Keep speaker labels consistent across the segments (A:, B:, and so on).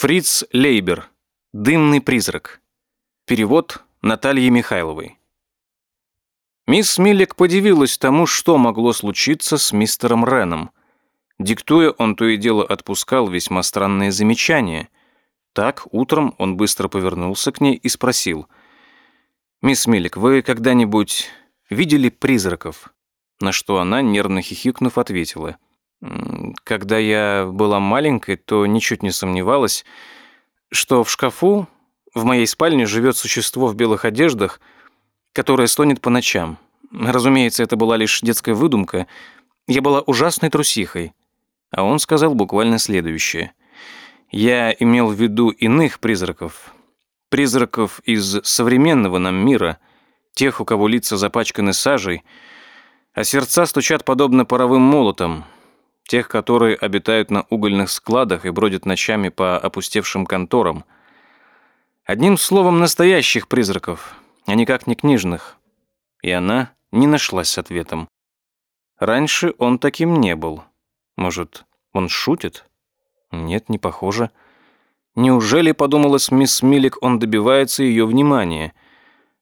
A: Фриц Лейбер. Дымный призрак. Перевод Натальи Михайловой. Мисс Миллик подивилась тому, что могло случиться с мистером Реном. Диктуя, он то и дело отпускал весьма странные замечания. Так, утром он быстро повернулся к ней и спросил. «Мисс Миллик, вы когда-нибудь видели призраков?» На что она, нервно хихикнув, ответила – когда я была маленькой, то ничуть не сомневалась, что в шкафу в моей спальне живет существо в белых одеждах, которое стонет по ночам. Разумеется, это была лишь детская выдумка. Я была ужасной трусихой. А он сказал буквально следующее. Я имел в виду иных призраков. Призраков из современного нам мира, тех, у кого лица запачканы сажей, а сердца стучат подобно паровым молотам — тех, которые обитают на угольных складах и бродят ночами по опустевшим конторам. Одним словом, настоящих призраков, а никак не книжных. И она не нашлась с ответом. Раньше он таким не был. Может, он шутит? Нет, не похоже. Неужели, подумала мисс Миллик, он добивается ее внимания?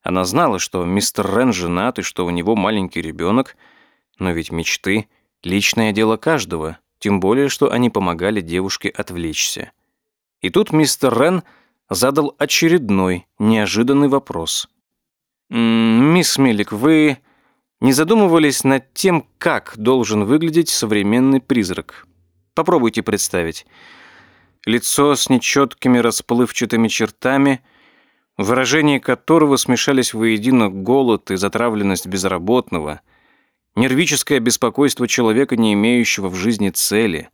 A: Она знала, что мистер Рен женат и что у него маленький ребенок, но ведь мечты Личное дело каждого, тем более, что они помогали девушке отвлечься. И тут мистер Рен задал очередной, неожиданный вопрос. «Мисс Мелик, вы не задумывались над тем, как должен выглядеть современный призрак? Попробуйте представить. Лицо с нечеткими расплывчатыми чертами, выражение которого смешались воедино голод и затравленность безработного – нервическое беспокойство человека, не имеющего в жизни цели,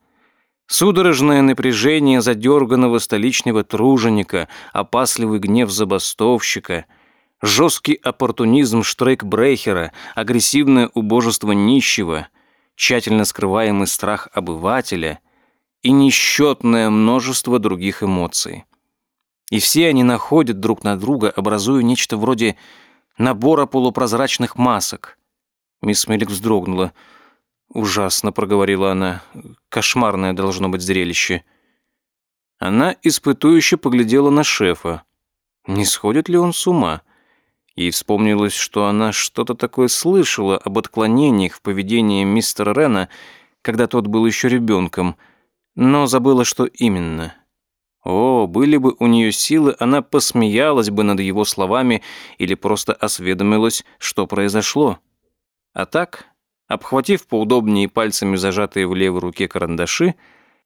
A: судорожное напряжение задерганного столичного труженика, опасливый гнев забастовщика, жесткий оппортунизм штрейкбрехера, агрессивное убожество нищего, тщательно скрываемый страх обывателя и несчетное множество других эмоций. И все они находят друг на друга, образуя нечто вроде набора полупрозрачных масок – Мисс Мелик вздрогнула. «Ужасно», — проговорила она. «Кошмарное должно быть зрелище». Она испытующе поглядела на шефа. Не сходит ли он с ума? Ей вспомнилось, что она что-то такое слышала об отклонениях в поведении мистера Рена, когда тот был еще ребенком, но забыла, что именно. О, были бы у нее силы, она посмеялась бы над его словами или просто осведомилась, что произошло. А так, обхватив поудобнее пальцами зажатые в левой руке карандаши,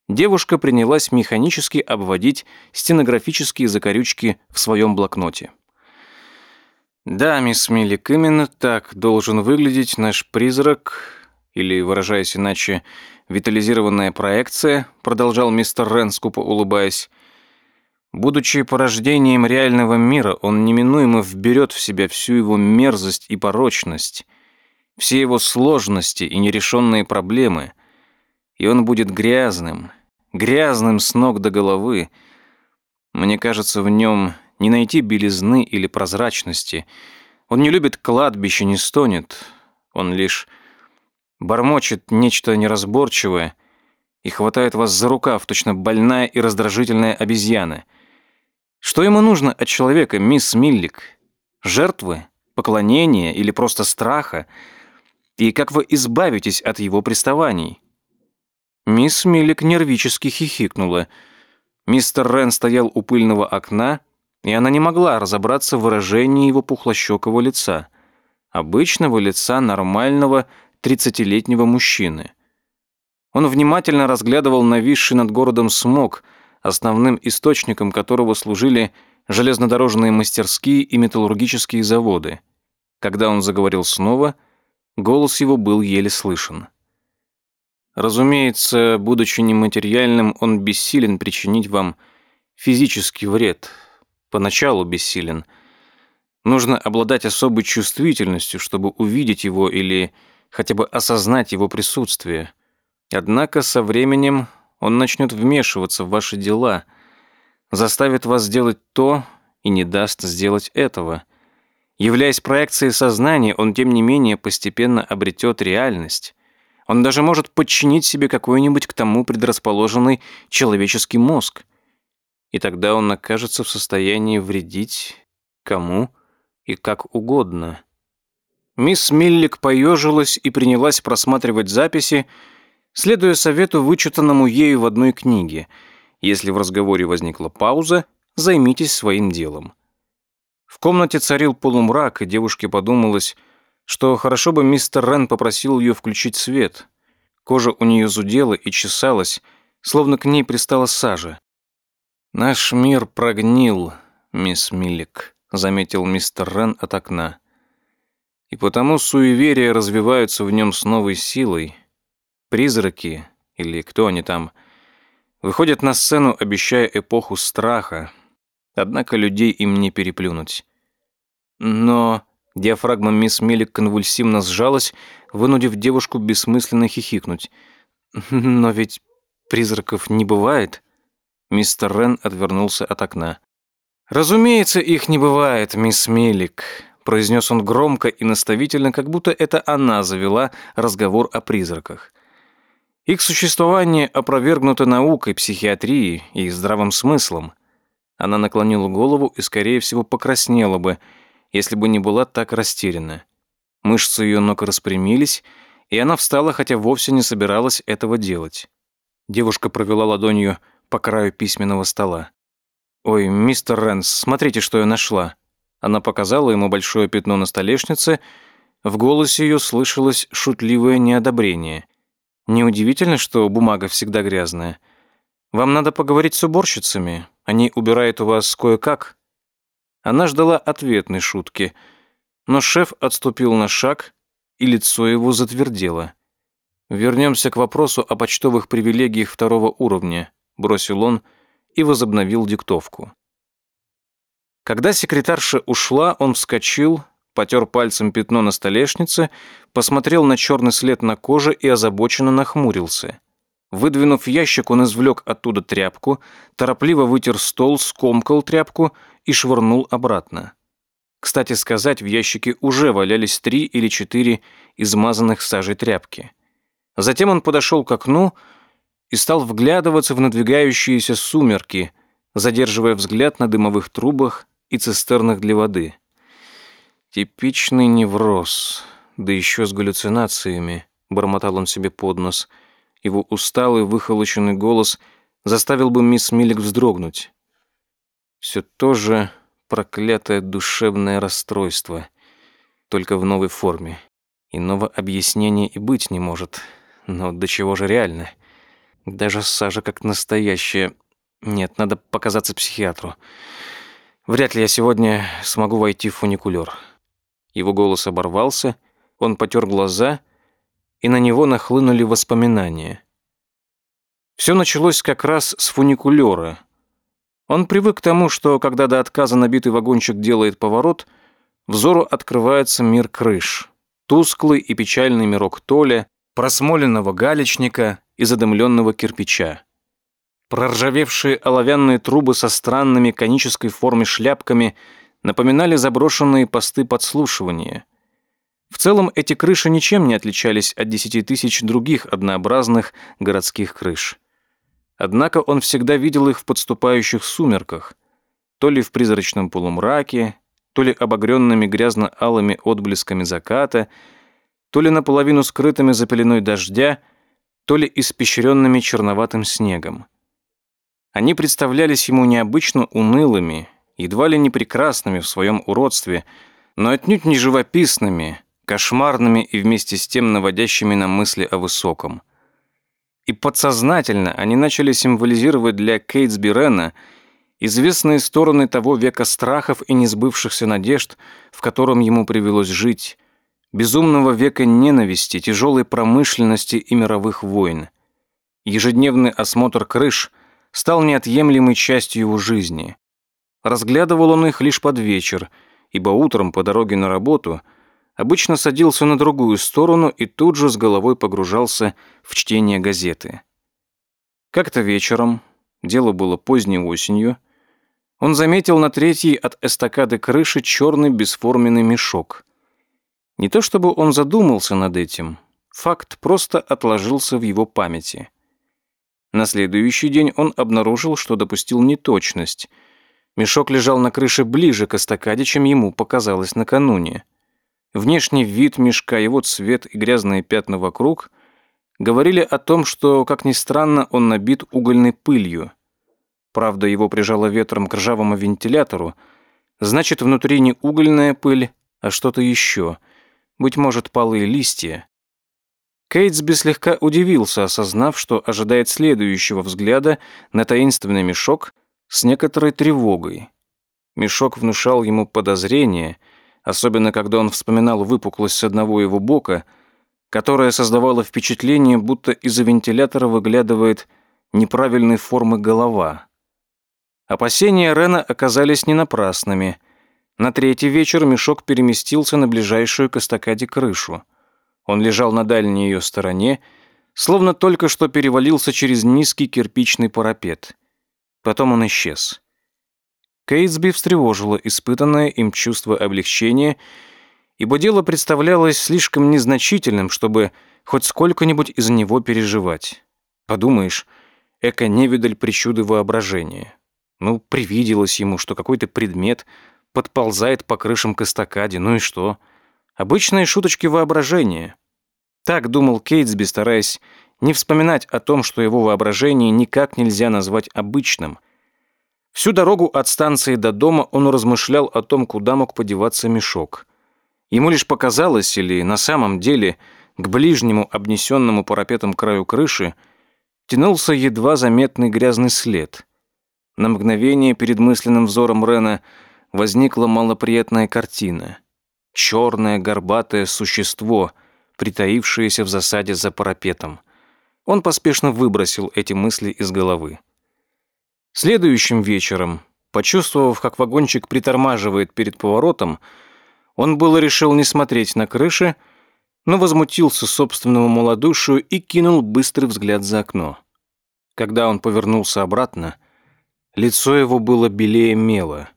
A: девушка принялась механически обводить стенографические закорючки в своем блокноте. «Да, мисс Миллик, именно так должен выглядеть наш призрак, или, выражаясь иначе, витализированная проекция», продолжал мистер Рен, скупо улыбаясь. «Будучи порождением реального мира, он неминуемо вберет в себя всю его мерзость и порочность, все его сложности и нерешенные проблемы, и он будет грязным, грязным с ног до головы. Мне кажется, в нем не найти белизны или прозрачности. Он не любит кладбище, не стонет. Он лишь бормочет нечто неразборчивое и хватает вас за рукав, точно больная и раздражительная обезьяна. Что ему нужно от человека, мисс Миллик? Жертвы? Поклонения или просто страха? И как вы избавитесь от его приставаний?» Мисс Миллик нервически хихикнула. Мистер Рен стоял у пыльного окна, и она не могла разобраться в выражении его пухлощекого лица. Обычного лица нормального тридцатилетнего мужчины. Он внимательно разглядывал нависший над городом смог, основным источником которого служили железнодорожные мастерские и металлургические заводы. Когда он заговорил снова – Голос его был еле слышен. Разумеется, будучи нематериальным, он бессилен причинить вам физический вред. Поначалу бессилен. Нужно обладать особой чувствительностью, чтобы увидеть его или хотя бы осознать его присутствие. Однако со временем он начнет вмешиваться в ваши дела, заставит вас сделать то и не даст сделать этого – Являясь проекцией сознания, он, тем не менее, постепенно обретет реальность. Он даже может подчинить себе какой-нибудь к тому предрасположенный человеческий мозг. и тогда он окажется в состоянии вредить кому и как угодно. Мисс Миллик поежилась и принялась просматривать записи, следуя совету, вычитанному ею в одной книге. Если в разговоре возникла пауза, займитесь своим делом. В комнате царил полумрак, и девушке подумалось, что хорошо бы мистер Рен попросил ее включить свет. Кожа у нее зудела и чесалась, словно к ней пристала сажа. «Наш мир прогнил, мисс Миллик», — заметил мистер Рен от окна. «И потому суеверия развиваются в нем с новой силой. Призраки, или кто они там, выходят на сцену, обещая эпоху страха. Однако людей им не переплюнуть. Но диафрагма мисс Миллик конвульсивно сжалась, вынудив девушку бессмысленно хихикнуть. «Но ведь призраков не бывает?» Мистер Рен отвернулся от окна. «Разумеется, их не бывает, мисс Мелик», произнес он громко и наставительно, как будто это она завела разговор о призраках. Их существование опровергнуто наукой, психиатрией и здравым смыслом. Она наклонила голову и, скорее всего, покраснела бы, если бы не была так растеряна. Мышцы ее ног распрямились, и она встала, хотя вовсе не собиралась этого делать. Девушка провела ладонью по краю письменного стола. «Ой, мистер Рэнс, смотрите, что я нашла». Она показала ему большое пятно на столешнице. В голосе ее слышалось шутливое неодобрение. Неудивительно, что бумага всегда грязная. Вам надо поговорить с уборщицами. Они убирают у вас кое-как». Она ждала ответной шутки, но шеф отступил на шаг, и лицо его затвердело. Вернемся к вопросу о почтовых привилегиях второго уровня бросил он и возобновил диктовку. Когда секретарша ушла, он вскочил, потер пальцем пятно на столешнице, посмотрел на черный след на коже и озабоченно нахмурился. Выдвинув ящик, он извлек оттуда тряпку, торопливо вытер стол, скомкал тряпку и швырнул обратно. Кстати сказать, в ящике уже валялись три или четыре измазанных сажей тряпки. Затем он подошел к окну, и стал вглядываться в надвигающиеся сумерки, задерживая взгляд на дымовых трубах и цистернах для воды. «Типичный невроз, да еще с галлюцинациями», — бормотал он себе под нос. Его усталый, выхолощенный голос заставил бы мисс Миллик вздрогнуть. Все то же проклятое душевное расстройство, только в новой форме. Иного объяснения и быть не может. Но до чего же реально?» Даже сажа как настоящая. Нет, надо показаться психиатру. Вряд ли я сегодня смогу войти в фуникулер. Его голос оборвался, он потер глаза, и на него нахлынули воспоминания. Все началось как раз с фуникулера. Он привык к тому, что когда до отказа набитый вагончик делает поворот, взору открывается мир крыш. Тусклый и печальный мирок Толя, просмоленного галечника и задымленного кирпича. Проржавевшие оловянные трубы со странными конической формы шляпками напоминали заброшенные посты подслушивания. В целом эти крыши ничем не отличались от десяти тысяч других однообразных городских крыш. Однако он всегда видел их в подступающих сумерках, то ли в призрачном полумраке, то ли обогренными грязно-алыми отблесками заката — то ли наполовину скрытыми за пеленой дождя, то ли испещренными черноватым снегом. Они представлялись ему необычно унылыми, едва ли не прекрасными в своем уродстве, но отнюдь не живописными, кошмарными и вместе с тем наводящими на мысли о высоком. И подсознательно они начали символизировать для Кейтсби Рена известные стороны того века страхов и несбывшихся надежд, в котором ему привелось жить, безумного века ненависти, тяжелой промышленности и мировых войн. Ежедневный осмотр крыш стал неотъемлемой частью его жизни. Разглядывал он их лишь под вечер, ибо утром по дороге на работу обычно садился на другую сторону и тут же с головой погружался в чтение газеты. Как-то вечером, дело было поздней осенью, он заметил на третьей от эстакады крыши черный бесформенный мешок. Не то чтобы он задумался над этим, факт просто отложился в его памяти. На следующий день он обнаружил, что допустил неточность. Мешок лежал на крыше ближе к эстакаде, чем ему показалось накануне. Внешний вид мешка, его цвет и грязные пятна вокруг говорили о том, что, как ни странно, он набит угольной пылью. Правда, его прижало ветром к ржавому вентилятору, значит, внутри не угольная пыль, а что-то еще, быть может, полые листья. Кейтсби слегка удивился, осознав, что ожидает следующего взгляда на таинственный мешок с некоторой тревогой. Мешок внушал ему подозрение, особенно когда он вспоминал выпуклость одного его бока, которая создавала впечатление, будто из-за вентилятора выглядывает неправильной формы голова. Опасения Рена оказались не напрасными. На третий вечер мешок переместился на ближайшую к эстакаде крышу. Он лежал на дальней ее стороне, словно только что перевалился через низкий кирпичный парапет. Потом он исчез. Кейтсби встревожило испытанное им чувство облегчения, ибо дело представлялось слишком незначительным, чтобы хоть сколько-нибудь из него переживать. Подумаешь, эко-невидаль причуды воображения. Ну, привиделось ему, что какой-то предмет подползает по крышам к эстакаде, ну и что? Обычные шуточки воображения. Так думал Кейтсби, стараясь не вспоминать о том, что его воображение никак нельзя назвать обычным. Всю дорогу от станции до дома он размышлял о том, куда мог подеваться мешок. Ему лишь показалось, или на самом деле, к ближнему обнесенному парапетом краю крыши тянулся едва заметный грязный след. На мгновение перед мысленным взором Рена возникла малоприятная картина. Черное горбатое существо, притаившееся в засаде за парапетом. Он поспешно выбросил эти мысли из головы. Следующим вечером, почувствовав, как вагончик притормаживает перед поворотом, он было решил не смотреть на крыши, но возмутился собственному малодушию и кинул быстрый взгляд за окно. Когда он повернулся обратно, Лицо его было белее мела.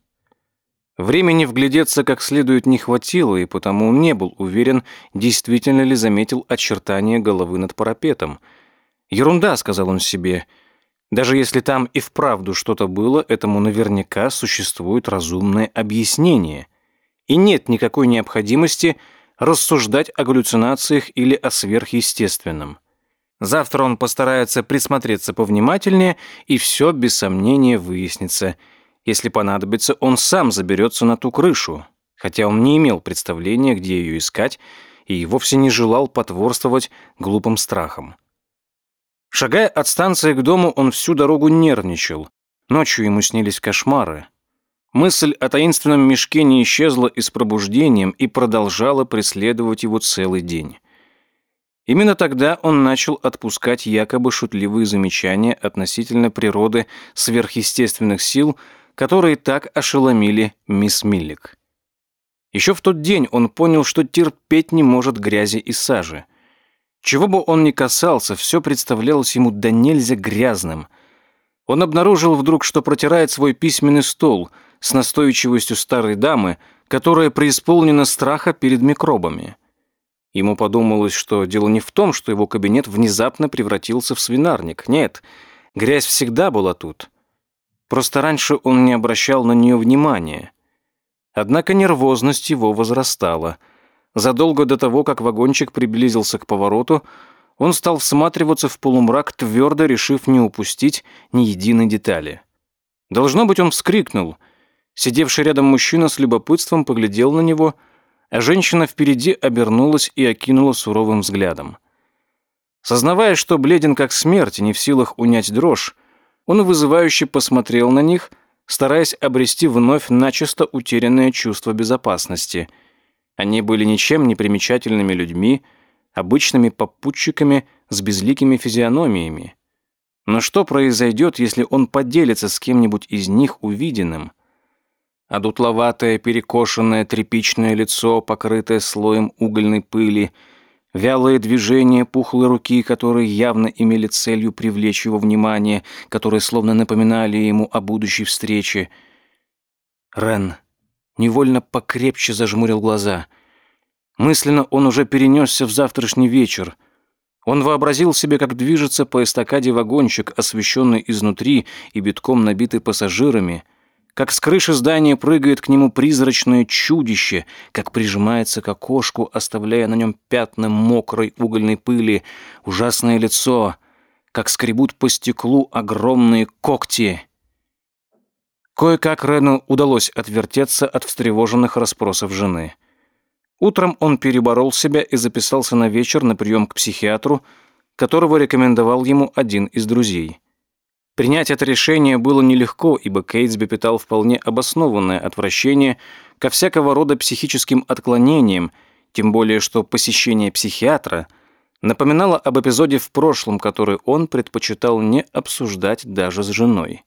A: Времени вглядеться как следует не хватило, и потому он не был уверен, действительно ли заметил очертания головы над парапетом. «Ерунда», — сказал он себе. «Даже если там и вправду что-то было, этому наверняка существует разумное объяснение. И нет никакой необходимости рассуждать о галлюцинациях или о сверхъестественном». Завтра он постарается присмотреться повнимательнее, и все без сомнения выяснится. Если понадобится, он сам заберется на ту крышу, хотя он не имел представления, где ее искать, и вовсе не желал потворствовать глупым страхам. Шагая от станции к дому, он всю дорогу нервничал. Ночью ему снились кошмары. Мысль о таинственном мешке не исчезла и с пробуждением и продолжала преследовать его целый день. Именно тогда он начал отпускать якобы шутливые замечания относительно природы сверхъестественных сил, которые так ошеломили мисс Миллик. Еще в тот день он понял, что терпеть не может грязи и сажи. Чего бы он ни касался, все представлялось ему до нельзя грязным. Он обнаружил вдруг, что протирает свой письменный стол с настойчивостью старой дамы, которая преисполнена страха перед микробами. Ему подумалось, что дело не в том, что его кабинет внезапно превратился в свинарник. Нет, грязь всегда была тут. Просто раньше он не обращал на нее внимания. Однако нервозность его возрастала. Задолго до того, как вагончик приблизился к повороту, он стал всматриваться в полумрак, твердо решив не упустить ни единой детали. Должно быть, он вскрикнул. Сидевший рядом мужчина с любопытством поглядел на него — а женщина впереди обернулась и окинула суровым взглядом. Сознавая, что бледен как смерть, не в силах унять дрожь, он вызывающе посмотрел на них, стараясь обрести вновь начисто утерянное чувство безопасности. Они были ничем не примечательными людьми, обычными попутчиками с безликими физиономиями. Но что произойдет, если он поделится с кем-нибудь из них увиденным? а перекошенное тряпичное лицо, покрытое слоем угольной пыли, вялые движения пухлой руки, которые явно имели целью привлечь его внимание, которые словно напоминали ему о будущей встрече. Рен невольно покрепче зажмурил глаза. Мысленно он уже перенесся в завтрашний вечер. Он вообразил себе, как движется по эстакаде вагончик, освещенный изнутри и битком набитый пассажирами, как с крыши здания прыгает к нему призрачное чудище, как прижимается к окошку, оставляя на нем пятна мокрой угольной пыли, ужасное лицо, как скребут по стеклу огромные когти. Кое-как Рену удалось отвертеться от встревоженных расспросов жены. Утром он переборол себя и записался на вечер на прием к психиатру, которого рекомендовал ему один из друзей. Принять это решение было нелегко, ибо Кейтсби питал вполне обоснованное отвращение ко всякого рода психическим отклонениям, тем более что посещение психиатра напоминало об эпизоде в прошлом, который он предпочитал не обсуждать даже с женой.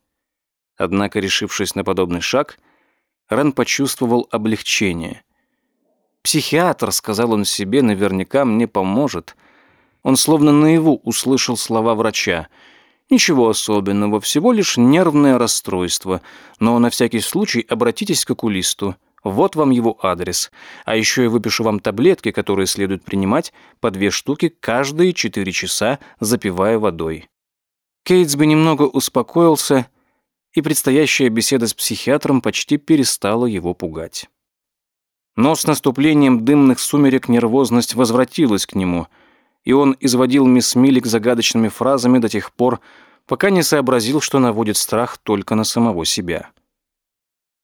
A: Однако, решившись на подобный шаг, Рен почувствовал облегчение – Психиатр, сказал он себе, наверняка мне поможет. Он словно наяву услышал слова врача. Ничего особенного, всего лишь нервное расстройство. Но на всякий случай обратитесь к окулисту. Вот вам его адрес. А еще я выпишу вам таблетки, которые следует принимать по две штуки каждые четыре часа, запивая водой. Кейтсби немного успокоился, и предстоящая беседа с психиатром почти перестала его пугать. Но с наступлением дымных сумерек нервозность возвратилась к нему, и он изводил мисс Миллик загадочными фразами до тех пор, пока не сообразил, что наводит страх только на самого себя.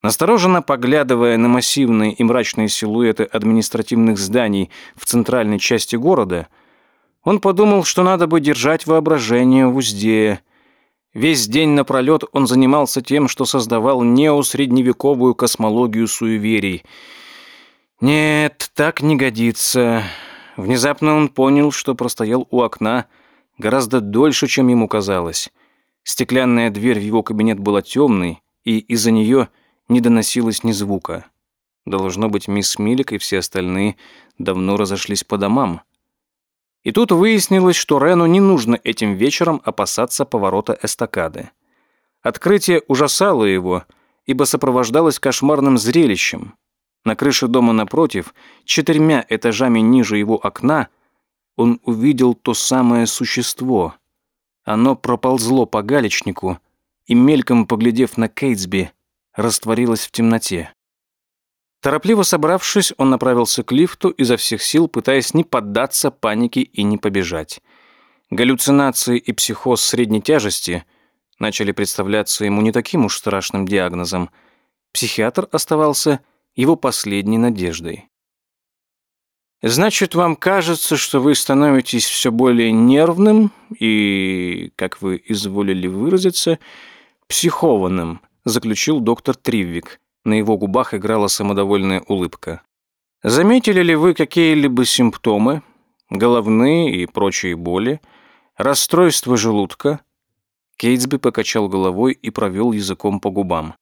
A: Настороженно поглядывая на массивные и мрачные силуэты административных зданий в центральной части города, он подумал, что надо бы держать воображение в узде. Весь день напролет он занимался тем, что создавал неосредневековую космологию суеверий — нет, так не годится. Внезапно он понял, что простоял у окна гораздо дольше, чем ему казалось. Стеклянная дверь в его кабинет была темной, и из-за нее не доносилось ни звука. Должно быть, мисс Милик и все остальные давно разошлись по домам. И тут выяснилось, что Рену не нужно этим вечером опасаться поворота эстакады. Открытие ужасало его, ибо сопровождалось кошмарным зрелищем. На крыше дома напротив, четырьмя этажами ниже его окна, он увидел то самое существо. Оно проползло по галечнику и, мельком поглядев на Кейтсби, растворилось в темноте. Торопливо собравшись, он направился к лифту, изо всех сил пытаясь не поддаться панике и не побежать. Галлюцинации и психоз средней тяжести начали представляться ему не таким уж страшным диагнозом. Психиатр оставался его последней надеждой. Значит, вам кажется, что вы становитесь все более нервным и, как вы изволили выразиться, психованным, заключил доктор Триввик. На его губах играла самодовольная улыбка. Заметили ли вы какие-либо симптомы, головные и прочие боли, расстройство желудка? Кейтсби покачал головой и провел языком по губам.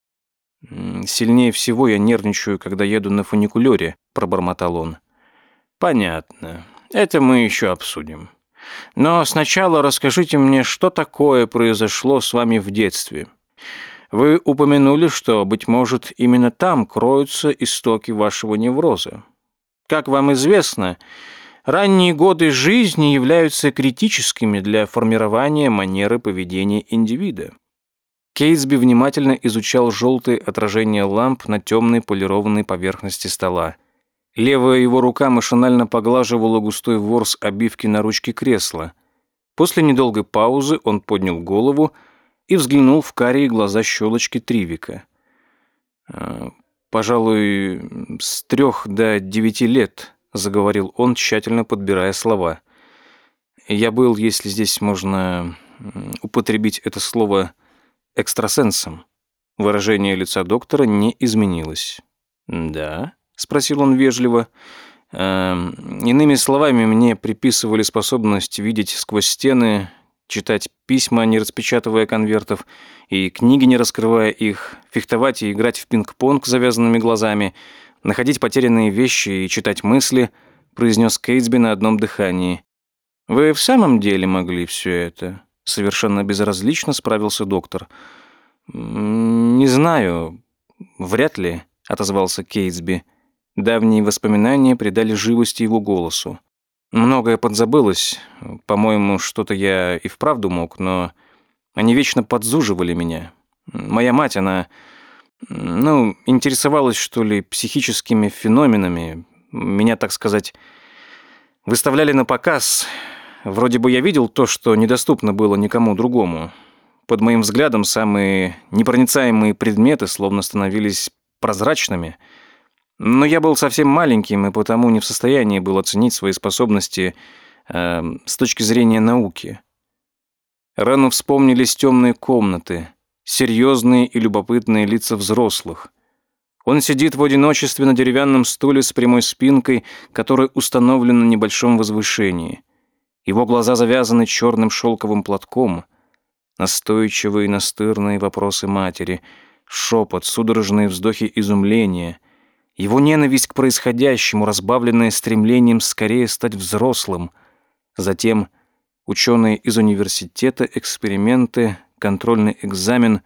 A: «Сильнее всего я нервничаю, когда еду на фуникулёре», — пробормотал он. «Понятно. Это мы еще обсудим. Но сначала расскажите мне, что такое произошло с вами в детстве. Вы упомянули, что, быть может, именно там кроются истоки вашего невроза. Как вам известно, ранние годы жизни являются критическими для формирования манеры поведения индивида. Кейсби внимательно изучал желтые отражения ламп на темной полированной поверхности стола. Левая его рука машинально поглаживала густой ворс обивки на ручке кресла. После недолгой паузы он поднял голову и взглянул в карие глаза щелочки Тривика. «А, «Пожалуй, с трех до девяти лет», — заговорил он, тщательно подбирая слова. «Я был, если здесь можно употребить это слово, — экстрасенсом. Выражение лица доктора не изменилось. «Да?» — спросил он вежливо. «Э, «Иными словами, мне приписывали способность видеть сквозь стены, читать письма, не распечатывая конвертов, и книги, не раскрывая их, фехтовать и играть в пинг-понг с завязанными глазами, находить потерянные вещи и читать мысли», — произнес Кейтсби на одном дыхании. «Вы в самом деле могли все это?» Совершенно безразлично справился доктор. «Не знаю. Вряд ли», — отозвался Кейтсби. Давние воспоминания придали живости его голосу. Многое подзабылось. По-моему, что-то я и вправду мог, но они вечно подзуживали меня. Моя мать, она, ну, интересовалась, что ли, психическими феноменами. Меня, так сказать, выставляли на показ. Вроде бы я видел то, что недоступно было никому другому. Под моим взглядом самые непроницаемые предметы словно становились прозрачными — но я был совсем маленьким и потому не в состоянии был оценить свои способности э, с точки зрения науки. Рано вспомнились темные комнаты, серьезные и любопытные лица взрослых. Он сидит в одиночестве на деревянном стуле с прямой спинкой, который установлен на небольшом возвышении. Его глаза завязаны черным шелковым платком. Настойчивые и настырные вопросы матери, шепот, судорожные вздохи изумления — его ненависть к происходящему, разбавленная стремлением скорее стать взрослым. Затем ученые из университета, эксперименты, контрольный экзамен.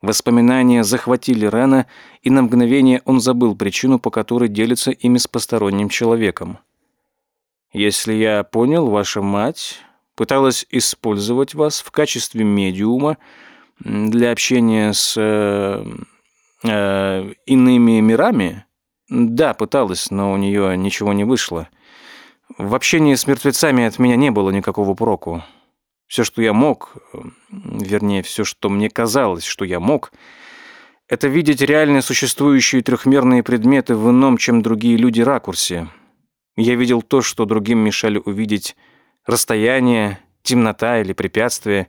A: Воспоминания захватили Рена, и на мгновение он забыл причину, по которой делится ими с посторонним человеком. «Если я понял, ваша мать пыталась использовать вас в качестве медиума для общения с э, э, иными мирами?» Да, пыталась, но у нее ничего не вышло. В общении с мертвецами от меня не было никакого проку. Все, что я мог, вернее, все, что мне казалось, что я мог, это видеть реально существующие трехмерные предметы в ином, чем другие люди, ракурсе. Я видел то, что другим мешали увидеть расстояние, темнота или препятствие.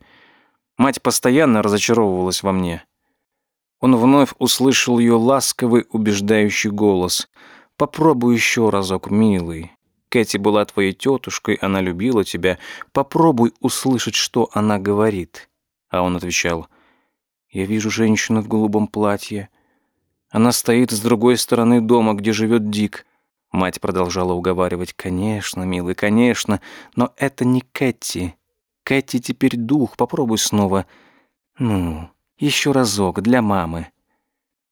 A: Мать постоянно разочаровывалась во мне. Он вновь услышал ее ласковый, убеждающий голос. «Попробуй еще разок, милый. Кэти была твоей тетушкой, она любила тебя. Попробуй услышать, что она говорит». А он отвечал, «Я вижу женщину в голубом платье. Она стоит с другой стороны дома, где живет Дик». Мать продолжала уговаривать, «Конечно, милый, конечно, но это не Кэти. Кэти теперь дух, попробуй снова. Ну, еще разок, для мамы».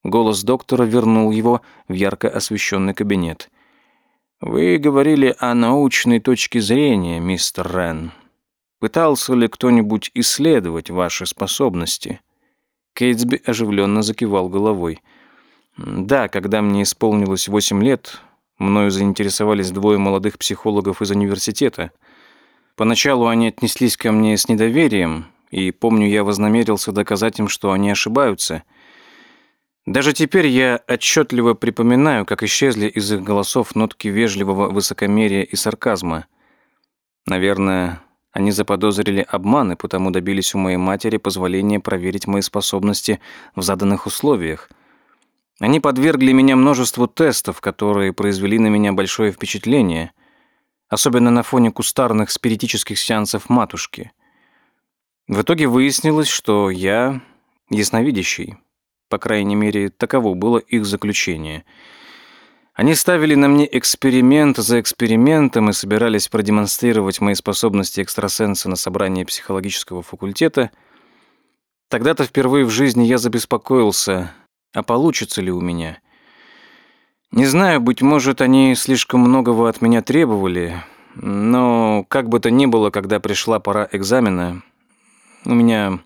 A: Голос доктора вернул его в ярко освещенный кабинет. «Вы говорили о научной точке зрения, мистер Рен. Пытался ли кто-нибудь исследовать ваши способности?» Кейтсби оживленно закивал головой. «Да, когда мне исполнилось восемь лет, мною заинтересовались двое молодых психологов из университета. Поначалу они отнеслись ко мне с недоверием, и помню, я вознамерился доказать им, что они ошибаются. Даже теперь я отчетливо припоминаю, как исчезли из их голосов нотки вежливого высокомерия и сарказма. Наверное, они заподозрили обман и потому добились у моей матери позволения проверить мои способности в заданных условиях. Они подвергли меня множеству тестов, которые произвели на меня большое впечатление, особенно на фоне кустарных спиритических сеансов матушки. В итоге выяснилось, что я ясновидящий. По крайней мере, таково было их заключение. Они ставили на мне эксперимент за экспериментом и собирались продемонстрировать мои способности экстрасенса на собрании психологического факультета. Тогда-то впервые в жизни я забеспокоился, а получится ли у меня. Не знаю, быть может, они слишком многого от меня требовали, но как бы то ни было, когда пришла пора экзамена, у меня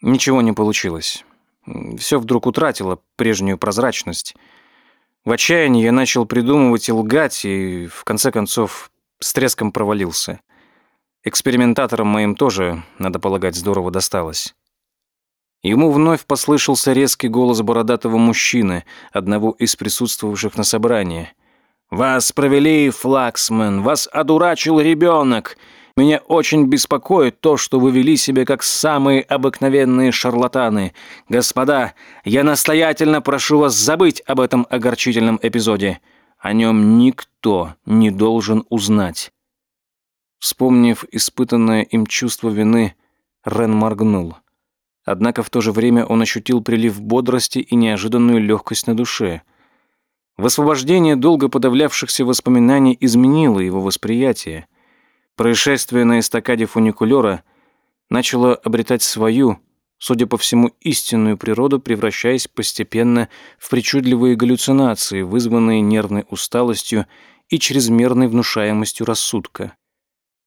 A: ничего не получилось. Все вдруг утратило прежнюю прозрачность. В отчаянии я начал придумывать и лгать, и в конце концов с треском провалился. Экспериментаторам моим тоже, надо полагать, здорово досталось. Ему вновь послышался резкий голос бородатого мужчины, одного из присутствовавших на собрании. «Вас провели, Флаксмен! Вас одурачил ребенок! Меня очень беспокоит то, что вы вели себя как самые обыкновенные шарлатаны. Господа, я настоятельно прошу вас забыть об этом огорчительном эпизоде. О нем никто не должен узнать». Вспомнив испытанное им чувство вины, Рен моргнул. Однако в то же время он ощутил прилив бодрости и неожиданную легкость на душе. Высвобождение долго подавлявшихся воспоминаний изменило его восприятие. Происшествие на эстакаде фуникулера начало обретать свою, судя по всему, истинную природу, превращаясь постепенно в причудливые галлюцинации, вызванные нервной усталостью и чрезмерной внушаемостью рассудка.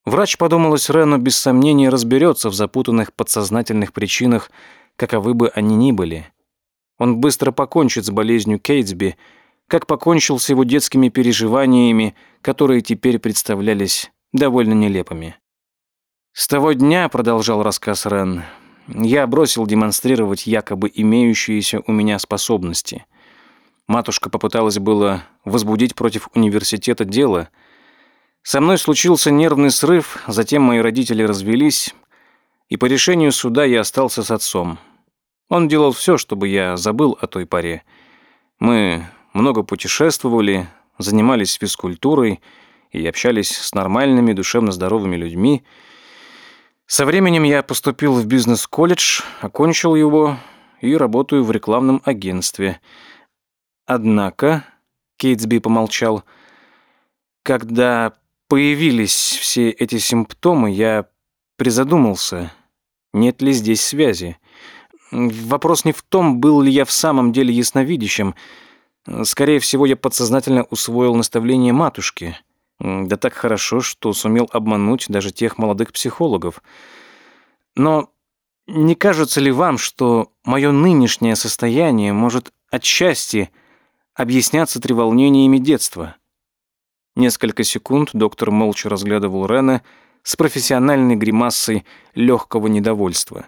A: Врач, подумалось Рену, без сомнения разберется в запутанных подсознательных причинах, каковы бы они ни были. Он быстро покончит с болезнью Кейтсби, как покончил с его детскими переживаниями, которые теперь представлялись довольно нелепыми. «С того дня», — продолжал рассказ Рен, — «я бросил демонстрировать якобы имеющиеся у меня способности. Матушка попыталась было возбудить против университета дело — со мной случился нервный срыв, затем мои родители развелись, и по решению суда я остался с отцом. Он делал все, чтобы я забыл о той паре. Мы много путешествовали, занимались физкультурой и общались с нормальными, душевно здоровыми людьми. Со временем я поступил в бизнес-колледж, окончил его и работаю в рекламном агентстве. Однако, Кейтсби помолчал, когда появились все эти симптомы, я призадумался, нет ли здесь связи. Вопрос не в том, был ли я в самом деле ясновидящим. Скорее всего, я подсознательно усвоил наставление матушки. Да так хорошо, что сумел обмануть даже тех молодых психологов. Но не кажется ли вам, что мое нынешнее состояние может отчасти объясняться треволнениями детства? Несколько секунд доктор молча разглядывал Рена с профессиональной гримасой легкого недовольства.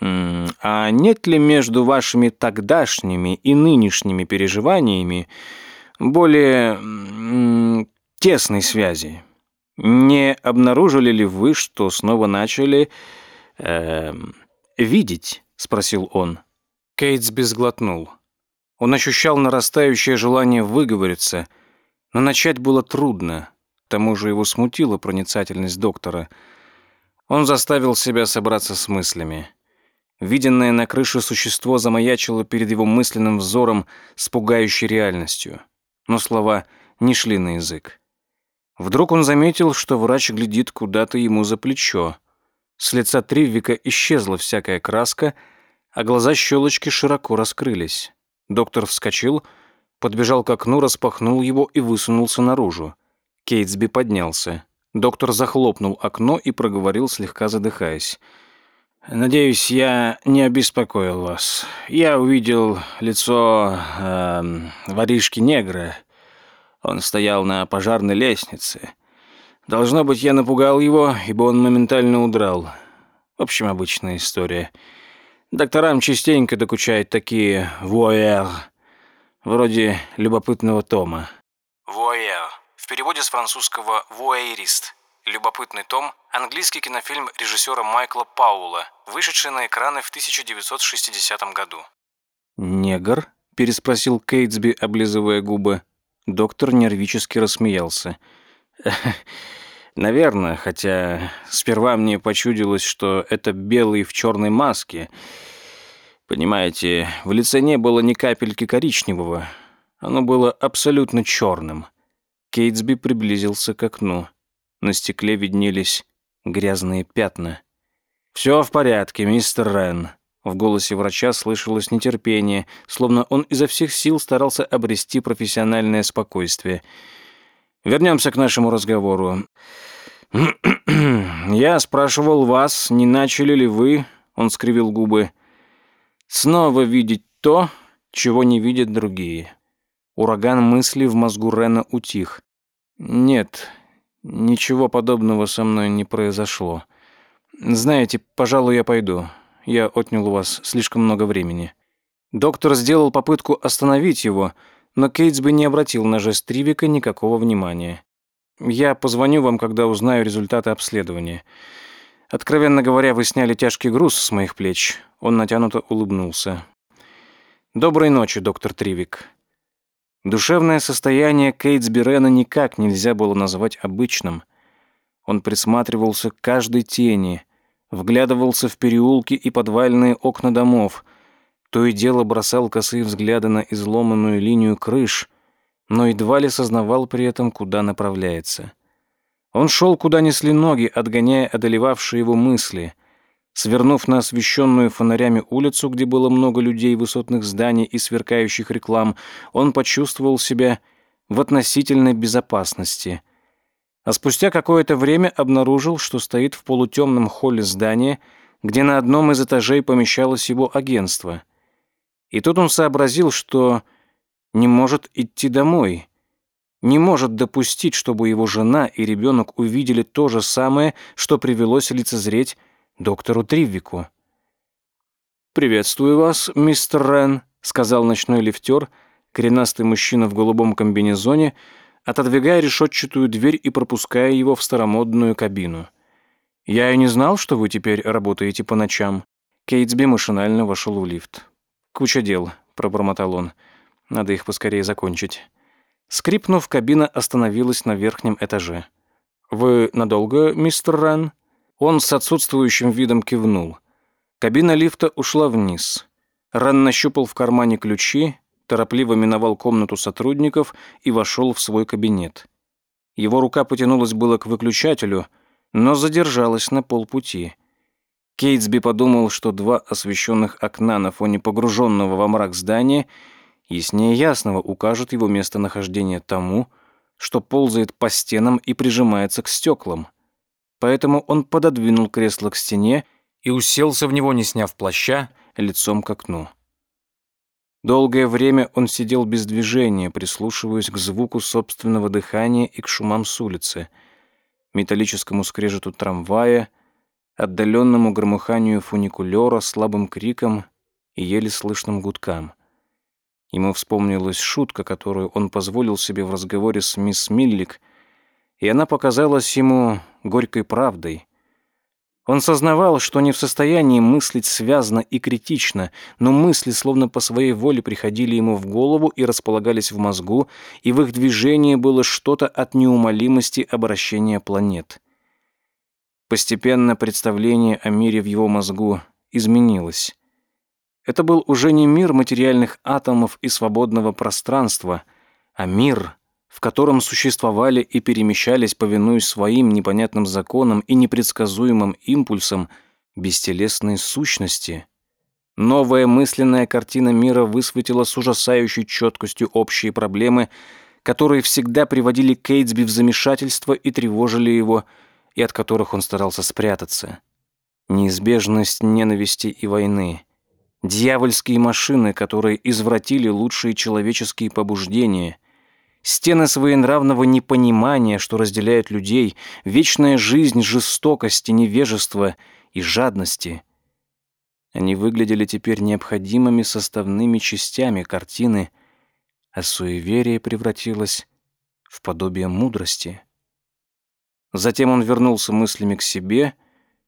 A: «А нет ли между вашими тогдашними и нынешними переживаниями более тесной связи? Не обнаружили ли вы, что снова начали э, видеть?» — спросил он. Кейтс безглотнул. Он ощущал нарастающее желание выговориться — но начать было трудно. К тому же его смутила проницательность доктора. Он заставил себя собраться с мыслями. Виденное на крыше существо замаячило перед его мысленным взором с пугающей реальностью. Но слова не шли на язык. Вдруг он заметил, что врач глядит куда-то ему за плечо. С лица Триввика исчезла всякая краска, а глаза щелочки широко раскрылись. Доктор вскочил — подбежал к окну, распахнул его и высунулся наружу. Кейтсби поднялся. Доктор захлопнул окно и проговорил, слегка задыхаясь. «Надеюсь, я не обеспокоил вас. Я увидел лицо э, воришки-негра. Он стоял на пожарной лестнице. Должно быть, я напугал его, ибо он моментально удрал. В общем, обычная история. Докторам частенько докучают такие «вуэр», вроде любопытного тома.
B: «Вуайер» в переводе с французского «вуайерист». Любопытный том – английский кинофильм режиссера Майкла Паула, вышедший на экраны в 1960 году.
A: «Негр?» – переспросил Кейтсби, облизывая губы. Доктор нервически рассмеялся. «Наверное, хотя сперва мне почудилось, что это белый в черной маске – Понимаете, в лице не было ни капельки коричневого. Оно было абсолютно черным. Кейтсби приблизился к окну. На стекле виднелись грязные пятна. «Все в порядке, мистер Рен». В голосе врача слышалось нетерпение, словно он изо всех сил старался обрести профессиональное спокойствие. «Вернемся к нашему разговору. Я спрашивал вас, не начали ли вы...» Он скривил губы. Снова видеть то, чего не видят другие. Ураган мысли в мозгу Рена утих. Нет, ничего подобного со мной не произошло. Знаете, пожалуй, я пойду. Я отнял у вас слишком много времени. Доктор сделал попытку остановить его, но Кейтсби не обратил на жест Тривика никакого внимания. Я позвоню вам, когда узнаю результаты обследования. Откровенно говоря, вы сняли тяжкий груз с моих плеч. Он натянуто улыбнулся. Доброй ночи, доктор Тривик. Душевное состояние Кейтс Рена никак нельзя было назвать обычным. Он присматривался к каждой тени, вглядывался в переулки и подвальные окна домов, то и дело бросал косые взгляды на изломанную линию крыш, но едва ли сознавал при этом, куда направляется. Он шел, куда несли ноги, отгоняя одолевавшие его мысли. Свернув на освещенную фонарями улицу, где было много людей, высотных зданий и сверкающих реклам, он почувствовал себя в относительной безопасности. А спустя какое-то время обнаружил, что стоит в полутемном холле здания, где на одном из этажей помещалось его агентство. И тут он сообразил, что не может идти домой, не может допустить, чтобы его жена и ребенок увидели то же самое, что привелось лицезреть доктору Триввику. «Приветствую вас, мистер Рен», — сказал ночной лифтер, коренастый мужчина в голубом комбинезоне, отодвигая решетчатую дверь и пропуская его в старомодную кабину. «Я и не знал, что вы теперь работаете по ночам». Кейтсби машинально вошел в лифт. «Куча дел», — пробормотал он. «Надо их поскорее закончить». Скрипнув, кабина остановилась на верхнем этаже. «Вы надолго, мистер Рен?» Он с отсутствующим видом кивнул. Кабина лифта ушла вниз. Ран нащупал в кармане ключи, торопливо миновал комнату сотрудников и вошел в свой кабинет. Его рука потянулась было к выключателю, но задержалась на полпути. Кейтсби подумал, что два освещенных окна на фоне погруженного во мрак здания яснее ясного укажут его местонахождение тому, что ползает по стенам и прижимается к стеклам. Поэтому он пододвинул кресло к стене и уселся в него, не сняв плаща, лицом к окну. Долгое время он сидел без движения, прислушиваясь к звуку собственного дыхания и к шумам с улицы, металлическому скрежету трамвая, отдаленному громыханию фуникулера, слабым криком и еле слышным гудкам. Ему вспомнилась шутка, которую он позволил себе в разговоре с мисс Миллик, и она показалась ему горькой правдой — он сознавал, что не в состоянии мыслить связно и критично, но мысли словно по своей воле приходили ему в голову и располагались в мозгу, и в их движении было что-то от неумолимости обращения планет. Постепенно представление о мире в его мозгу изменилось. Это был уже не мир материальных атомов и свободного пространства, а мир — в котором существовали и перемещались, повинуясь своим непонятным законам и непредсказуемым импульсам, бестелесные сущности. Новая мысленная картина мира высветила с ужасающей четкостью общие проблемы, которые всегда приводили Кейтсби в замешательство и тревожили его, и от которых он старался спрятаться. Неизбежность ненависти и войны. Дьявольские машины, которые извратили лучшие человеческие побуждения – стены своенравного непонимания, что разделяют людей, вечная жизнь жестокости, невежества и жадности. Они выглядели теперь необходимыми составными частями картины, а суеверие превратилось в подобие мудрости. Затем он вернулся мыслями к себе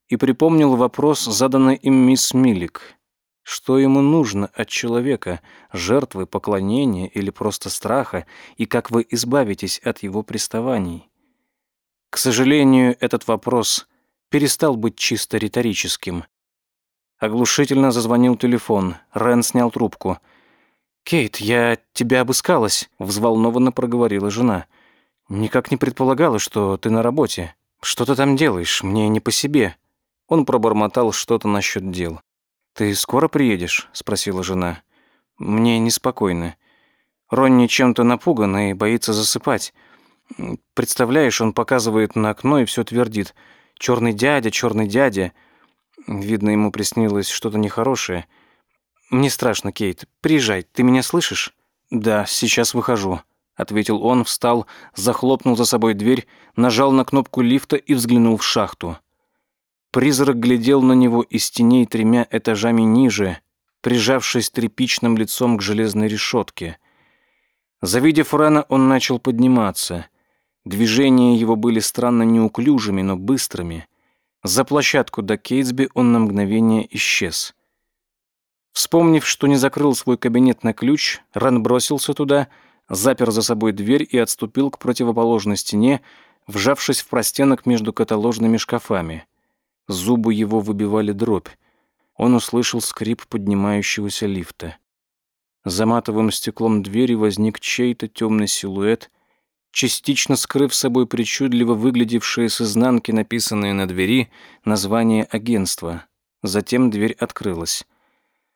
A: и припомнил вопрос, заданный им мисс Милик. Что ему нужно от человека, жертвы, поклонения или просто страха, и как вы избавитесь от его приставаний? К сожалению, этот вопрос перестал быть чисто риторическим. Оглушительно зазвонил телефон. Рен снял трубку. «Кейт, я тебя обыскалась», — взволнованно проговорила жена. «Никак не предполагала, что ты на работе. Что ты там делаешь? Мне не по себе». Он пробормотал что-то насчет дел. «Ты скоро приедешь?» — спросила жена. «Мне неспокойно. Ронни чем-то напуган и боится засыпать. Представляешь, он показывает на окно и все твердит. «Черный дядя, черный дядя». Видно, ему приснилось что-то нехорошее. «Мне страшно, Кейт. Приезжай, ты меня слышишь?» «Да, сейчас выхожу», — ответил он, встал, захлопнул за собой дверь, нажал на кнопку лифта и взглянул в шахту. Призрак глядел на него из теней тремя этажами ниже, прижавшись тряпичным лицом к железной решетке. Завидев Рена, он начал подниматься. Движения его были странно неуклюжими, но быстрыми. За площадку до Кейтсби он на мгновение исчез. Вспомнив, что не закрыл свой кабинет на ключ, Рен бросился туда, запер за собой дверь и отступил к противоположной стене, вжавшись в простенок между каталожными шкафами. Зубы его выбивали дробь. Он услышал скрип поднимающегося лифта. За матовым стеклом двери возник чей-то темный силуэт, частично скрыв собой причудливо выглядевшее с изнанки написанное на двери название агентства. Затем дверь открылась.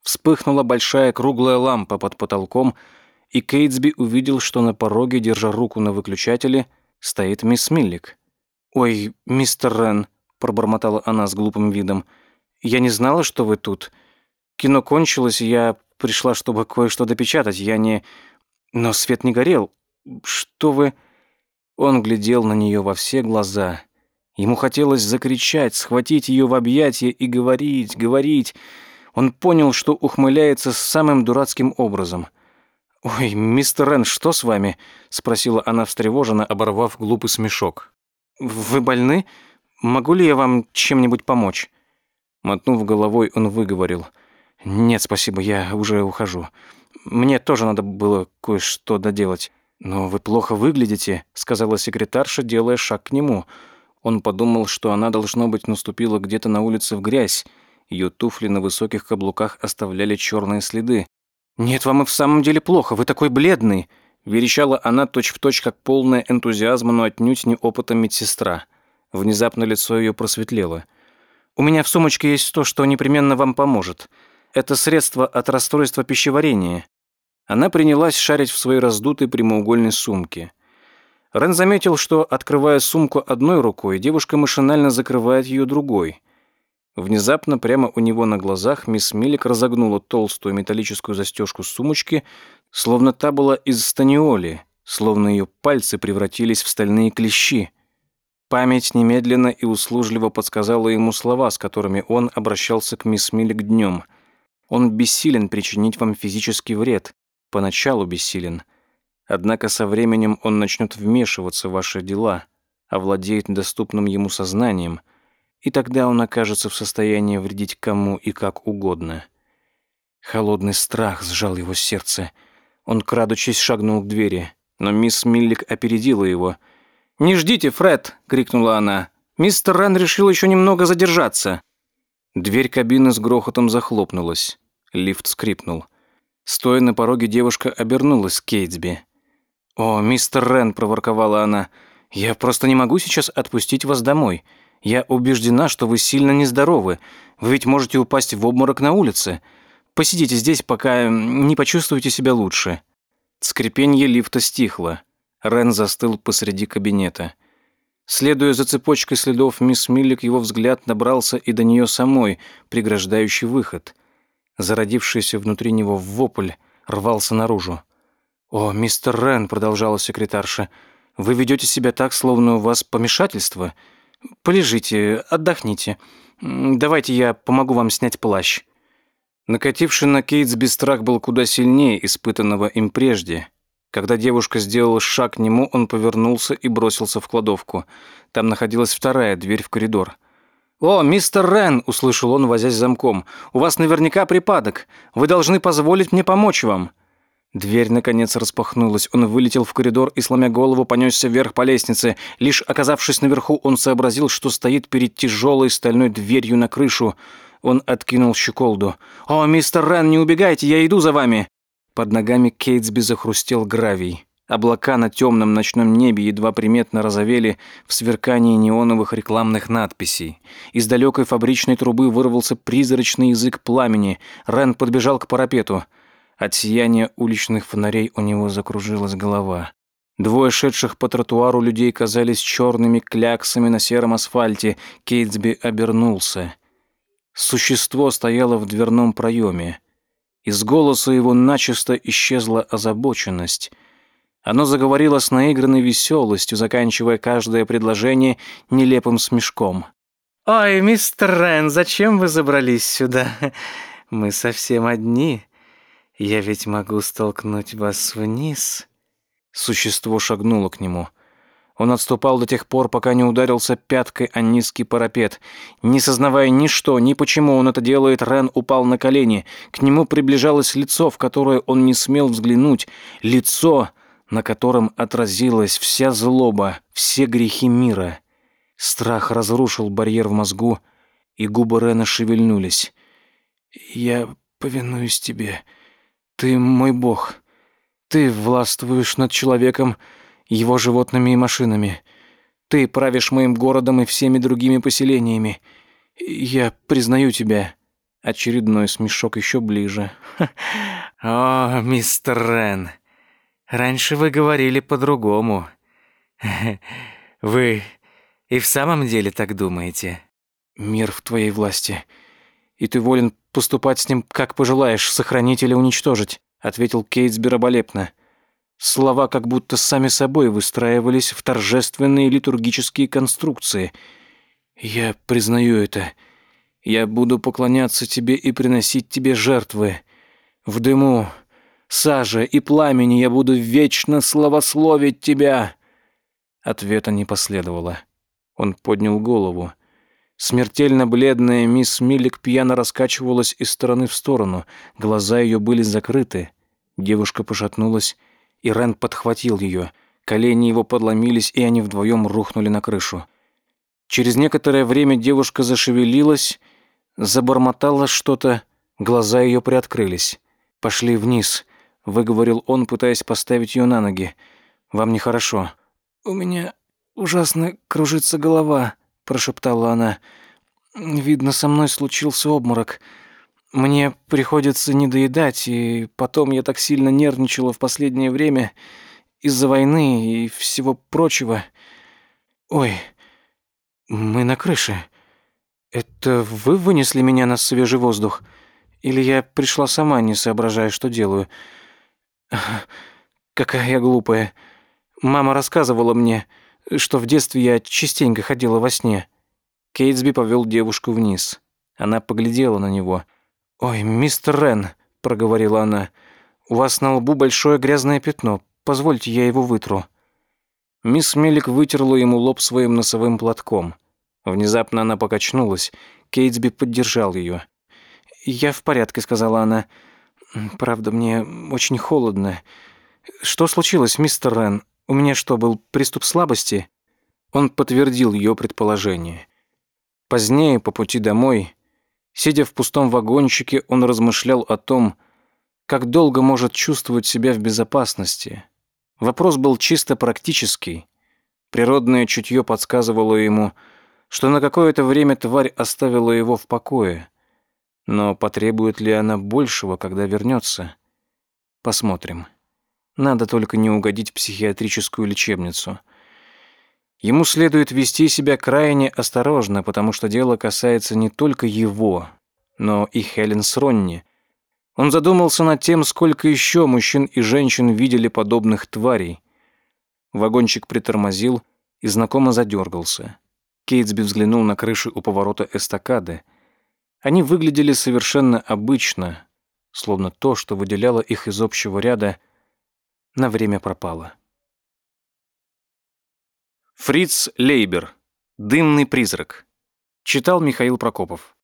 A: Вспыхнула большая круглая лампа под потолком, и Кейтсби увидел, что на пороге, держа руку на выключателе, стоит мисс Миллик. «Ой, мистер Рен», — пробормотала она с глупым видом, — «я не знала, что вы тут. Кино кончилось, я пришла, чтобы кое-что допечатать. Я не... Но свет не горел. Что вы...» Он глядел на нее во все глаза. Ему хотелось закричать, схватить ее в объятия и говорить, говорить. Он понял, что ухмыляется самым дурацким образом. «Ой, мистер Рен, что с вами?» — спросила она встревоженно, оборвав глупый смешок. «Вы больны? Могу ли я вам чем-нибудь помочь?» Мотнув головой, он выговорил. «Нет, спасибо, я уже ухожу. Мне тоже надо было кое-что доделать». «Но вы плохо выглядите», — сказала секретарша, делая шаг к нему. Он подумал, что она, должно быть, наступила где-то на улице в грязь. Ее туфли на высоких каблуках оставляли черные следы. «Нет, вам и в самом деле плохо, вы такой бледный», — верещала она точь-в-точь, точь, как полная энтузиазма, но отнюдь не опыта медсестра. Внезапно лицо ее просветлело. «У меня в сумочке есть то, что непременно вам поможет. Это средство от расстройства пищеварения». Она принялась шарить в своей раздутой прямоугольной сумке. Рен заметил, что, открывая сумку одной рукой, девушка машинально закрывает ее другой. Внезапно, прямо у него на глазах, мисс Милик разогнула толстую металлическую застежку сумочки, словно та была из станиоли, словно ее пальцы превратились в стальные клещи. Память немедленно и услужливо подсказала ему слова, с которыми он обращался к мисс Милик днем. «Он бессилен причинить вам физический вред. Поначалу бессилен. Однако со временем он начнет вмешиваться в ваши дела, овладеет доступным ему сознанием — и тогда он окажется в состоянии вредить кому и как угодно. Холодный страх сжал его сердце. Он, крадучись, шагнул к двери, но мисс Миллик опередила его. «Не ждите, Фред!» — крикнула она. «Мистер Рен решил еще немного задержаться». Дверь кабины с грохотом захлопнулась. Лифт скрипнул. Стоя на пороге, девушка обернулась к Кейтсби. «О, мистер Рен!» — проворковала она. «Я просто не могу сейчас отпустить вас домой. Я убеждена, что вы сильно нездоровы. Вы ведь можете упасть в обморок на улице. Посидите здесь, пока не почувствуете себя лучше». Скрипенье лифта стихло. Рен застыл посреди кабинета. Следуя за цепочкой следов мисс Миллик, его взгляд набрался и до нее самой, преграждающий выход. Зародившийся внутри него вопль рвался наружу. «О, мистер Рен», — продолжала секретарша, — «вы ведете себя так, словно у вас помешательство. Полежите, отдохните. Давайте я помогу вам снять плащ». Накативший на Кейтсби страх был куда сильнее испытанного им прежде. Когда девушка сделала шаг к нему, он повернулся и бросился в кладовку. Там находилась вторая дверь в коридор. «О, мистер Рен!» — услышал он, возясь замком. «У вас наверняка припадок. Вы должны позволить мне помочь вам». Дверь, наконец, распахнулась. Он вылетел в коридор и, сломя голову, понесся вверх по лестнице. Лишь оказавшись наверху, он сообразил, что стоит перед тяжелой стальной дверью на крышу. Он откинул щеколду. «О, мистер Рен, не убегайте, я иду за вами!» Под ногами Кейтсби захрустел гравий. Облака на темном ночном небе едва приметно розовели в сверкании неоновых рекламных надписей. Из далекой фабричной трубы вырвался призрачный язык пламени. Рен подбежал к парапету. От сияния уличных фонарей у него закружилась голова. Двое шедших по тротуару людей казались черными кляксами на сером асфальте. Кейтсби обернулся. Существо стояло в дверном проеме. Из голоса его начисто исчезла озабоченность. Оно заговорило с наигранной веселостью, заканчивая каждое предложение нелепым смешком. «Ой, мистер Рен, зачем вы забрались сюда? Мы совсем одни. Я ведь могу столкнуть вас вниз. Существо шагнуло к нему. Он отступал до тех пор, пока не ударился пяткой о низкий парапет. Не сознавая ни что, ни почему он это делает, Рен упал на колени. К нему приближалось лицо, в которое он не смел взглянуть. Лицо, на котором отразилась вся злоба, все грехи мира. Страх разрушил барьер в мозгу, и губы Рена шевельнулись. «Я повинуюсь тебе», ты мой бог. Ты властвуешь над человеком, его животными и машинами. Ты правишь моим городом и всеми другими поселениями. Я признаю тебя. Очередной смешок еще ближе. О, мистер Рен,
C: Раньше вы говорили по-другому. Вы и в самом деле так думаете?
A: Мир в твоей власти, и ты волен поступать с ним, как пожелаешь, сохранить или уничтожить, ответил Кейтс бероболепно. Слова как будто сами собой выстраивались в торжественные литургические конструкции. Я признаю это. Я буду поклоняться тебе и приносить тебе жертвы. В дыму, саже и пламени я буду вечно славословить тебя. Ответа не последовало. Он поднял голову. Смертельно бледная мисс Миллик пьяно раскачивалась из стороны в сторону. Глаза ее были закрыты. Девушка пошатнулась, и Рен подхватил ее. Колени его подломились, и они вдвоем рухнули на крышу. Через некоторое время девушка зашевелилась, забормотала что-то, глаза ее приоткрылись. «Пошли вниз», — выговорил он, пытаясь поставить ее на ноги. «Вам нехорошо». «У меня ужасно кружится голова», прошептала она. Видно, со мной случился обморок. Мне приходится недоедать, и потом я так сильно нервничала в последнее время из-за войны и всего прочего. Ой, мы на крыше. Это вы вынесли меня на свежий воздух? Или я пришла сама, не соображая, что делаю? Какая я глупая. Мама рассказывала мне что в детстве я частенько ходила во сне. Кейтсби повел девушку вниз. Она поглядела на него. «Ой, мистер Рен», — проговорила она, — «у вас на лбу большое грязное пятно. Позвольте, я его вытру». Мисс Мелик вытерла ему лоб своим носовым платком. Внезапно она покачнулась. Кейтсби поддержал ее. «Я в порядке», — сказала она. «Правда, мне очень холодно. Что случилось, мистер Рен? У меня что, был приступ слабости? Он подтвердил ее предположение. Позднее, по пути домой, сидя в пустом вагончике, он размышлял о том, как долго может чувствовать себя в безопасности. Вопрос был чисто практический. Природное чутье подсказывало ему, что на какое-то время тварь оставила его в покое. Но потребует ли она большего, когда вернется? Посмотрим. Надо только не угодить в психиатрическую лечебницу. Ему следует вести себя крайне осторожно, потому что дело касается не только его, но и Хелен Сронни. Он задумался над тем, сколько еще мужчин и женщин видели подобных тварей. Вагончик притормозил и знакомо задергался. Кейтсби взглянул на крыши у поворота эстакады. Они выглядели совершенно обычно, словно то, что выделяло их из общего ряда, на время пропала. Фриц Лейбер. Дымный призрак. Читал Михаил Прокопов.